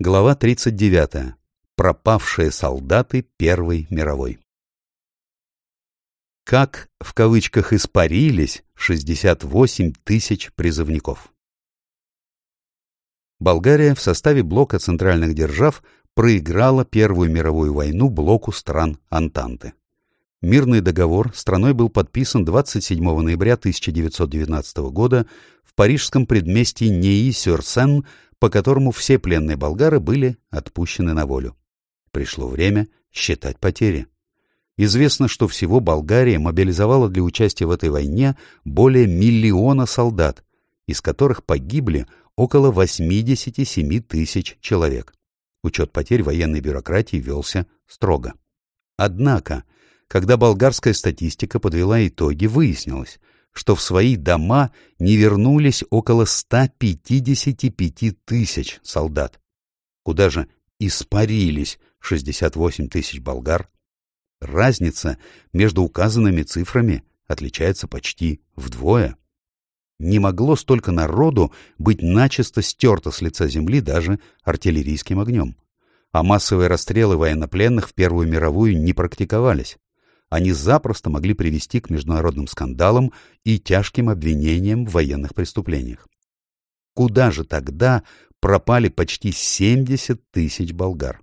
Глава 39. Пропавшие солдаты Первой мировой. Как, в кавычках, испарились 68 тысяч призывников. Болгария в составе блока центральных держав проиграла Первую мировую войну блоку стран Антанты. Мирный договор страной был подписан 27 ноября 1919 года парижском предместье Неи-Сюрсен, по которому все пленные болгары были отпущены на волю. Пришло время считать потери. Известно, что всего Болгария мобилизовала для участия в этой войне более миллиона солдат, из которых погибли около 87 тысяч человек. Учет потерь военной бюрократии велся строго. Однако, когда болгарская статистика подвела итоги, выяснилось, что в свои дома не вернулись около 155 тысяч солдат. Куда же испарились 68 тысяч болгар? Разница между указанными цифрами отличается почти вдвое. Не могло столько народу быть начисто стерто с лица земли даже артиллерийским огнем. А массовые расстрелы военнопленных в Первую мировую не практиковались они запросто могли привести к международным скандалам и тяжким обвинениям в военных преступлениях. Куда же тогда пропали почти 70 тысяч болгар?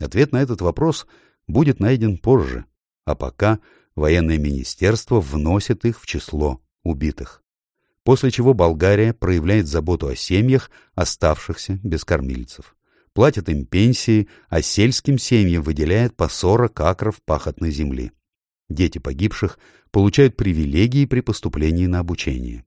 Ответ на этот вопрос будет найден позже, а пока военное министерство вносит их в число убитых. После чего Болгария проявляет заботу о семьях, оставшихся без кормильцев. Платит им пенсии, а сельским семьям выделяет по 40 акров пахотной земли. Дети погибших получают привилегии при поступлении на обучение.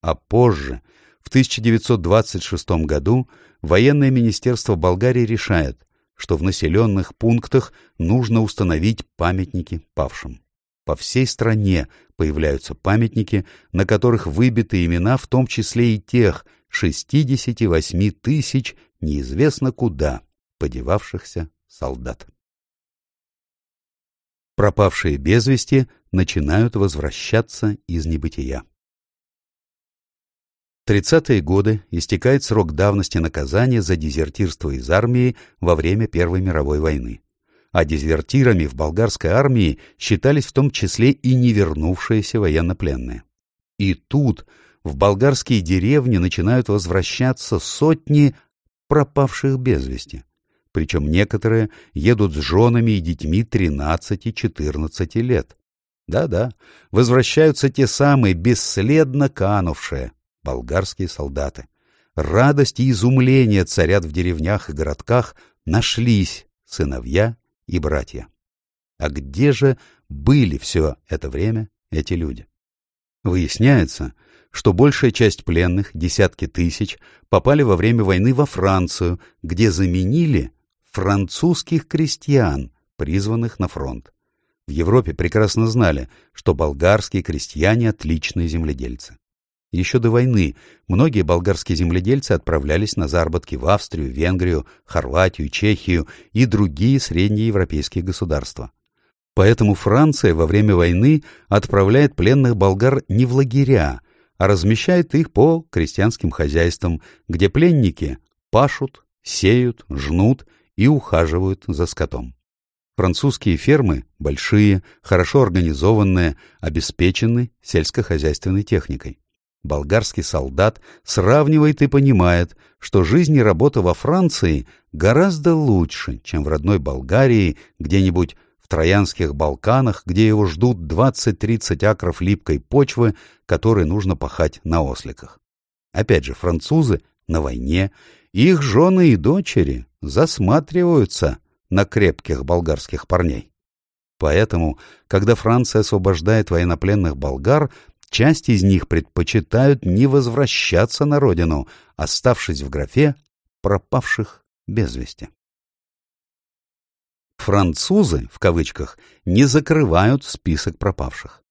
А позже, в 1926 году, военное министерство Болгарии решает, что в населенных пунктах нужно установить памятники павшим. По всей стране появляются памятники, на которых выбиты имена, в том числе и тех 68 тысяч неизвестно куда подевавшихся солдат пропавшие без вести начинают возвращаться из небытия. Тридцатые годы истекает срок давности наказания за дезертирство из армии во время Первой мировой войны. А дезертирами в болгарской армии считались в том числе и не вернувшиеся военнопленные. И тут в болгарские деревни начинают возвращаться сотни пропавших без вести причем некоторые едут с женами и детьми 13-14 лет. Да-да, возвращаются те самые бесследно канувшие болгарские солдаты. Радость и изумление царят в деревнях и городках, нашлись сыновья и братья. А где же были все это время эти люди? Выясняется, что большая часть пленных, десятки тысяч, попали во время войны во Францию, где заменили французских крестьян, призванных на фронт. В Европе прекрасно знали, что болгарские крестьяне – отличные земледельцы. Еще до войны многие болгарские земледельцы отправлялись на заработки в Австрию, Венгрию, Хорватию, Чехию и другие среднеевропейские государства. Поэтому Франция во время войны отправляет пленных болгар не в лагеря, а размещает их по крестьянским хозяйствам, где пленники пашут, сеют, жнут и ухаживают за скотом. Французские фермы большие, хорошо организованные, обеспечены сельскохозяйственной техникой. Болгарский солдат сравнивает и понимает, что жизнь и работа во Франции гораздо лучше, чем в родной Болгарии, где-нибудь в Троянских Балканах, где его ждут 20-30 акров липкой почвы, которые нужно пахать на осликах. Опять же, французы на войне, их жены и дочери засматриваются на крепких болгарских парней. Поэтому, когда Франция освобождает военнопленных болгар, часть из них предпочитают не возвращаться на родину, оставшись в графе пропавших без вести. Французы, в кавычках, не закрывают список пропавших.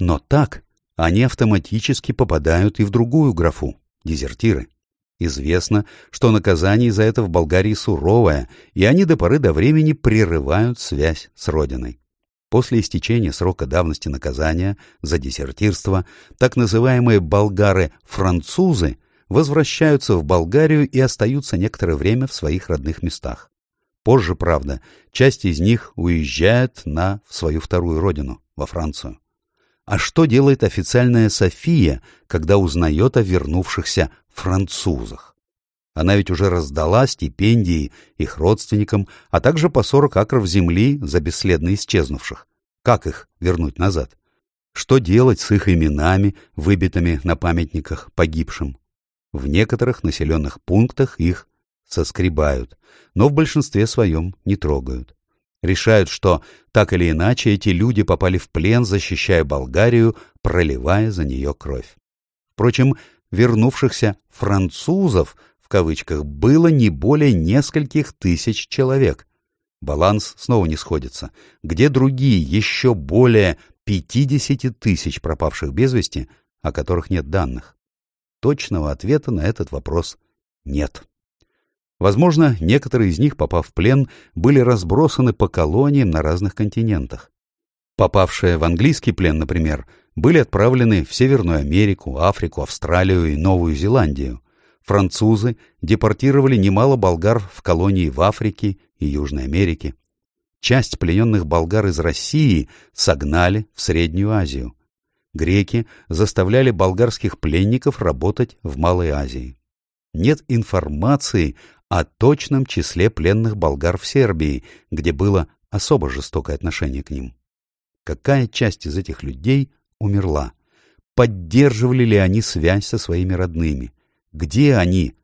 Но так они автоматически попадают и в другую графу – дезертиры. Известно, что наказание за это в Болгарии суровое, и они до поры до времени прерывают связь с родиной. После истечения срока давности наказания за дезертирство так называемые болгары-французы возвращаются в Болгарию и остаются некоторое время в своих родных местах. Позже, правда, часть из них уезжает на свою вторую родину, во Францию. А что делает официальная София, когда узнает о вернувшихся французах? Она ведь уже раздала стипендии их родственникам, а также по 40 акров земли за бесследно исчезнувших. Как их вернуть назад? Что делать с их именами, выбитыми на памятниках погибшим? В некоторых населенных пунктах их соскребают, но в большинстве своем не трогают. Решают, что так или иначе эти люди попали в плен, защищая Болгарию, проливая за нее кровь. Впрочем, вернувшихся «французов» в кавычках было не более нескольких тысяч человек. Баланс снова не сходится. Где другие, еще более 50 тысяч пропавших без вести, о которых нет данных? Точного ответа на этот вопрос нет. Возможно, некоторые из них, попав в плен, были разбросаны по колониям на разных континентах. Попавшие в английский плен, например, были отправлены в Северную Америку, Африку, Австралию и Новую Зеландию. Французы депортировали немало болгар в колонии в Африке и Южной Америке. Часть плененных болгар из России согнали в Среднюю Азию. Греки заставляли болгарских пленников работать в Малой Азии. Нет информации о точном числе пленных болгар в Сербии, где было особо жестокое отношение к ним. Какая часть из этих людей умерла? Поддерживали ли они связь со своими родными? Где они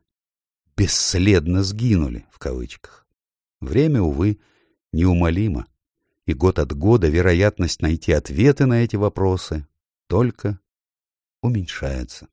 бесследно сгинули, в кавычках? Время, увы, неумолимо, и год от года вероятность найти ответы на эти вопросы только уменьшается.